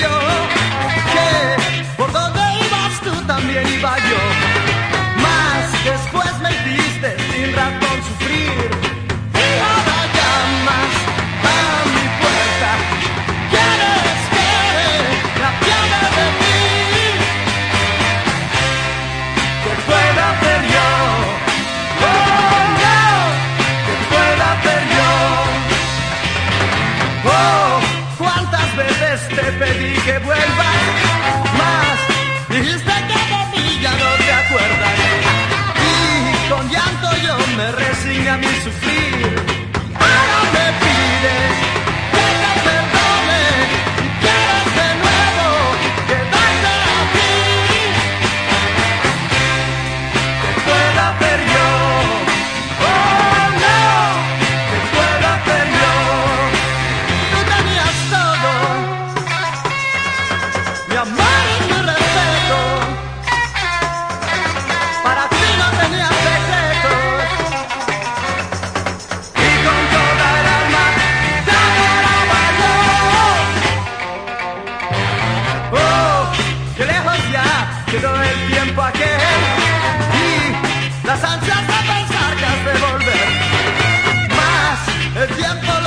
your te pedí que vuelvas más. Dijiste que de mí ya no te acuerdas. Y con llanto yo me resigné a mi sufrir. mi amor y mi respeto. Para ti no tenía secretos. Y con toda el alma te adoraba yo. Oh, qué lejos ya quedó el tiempo aquel. Y las ansias de pensar que has de volver. Más el tiempo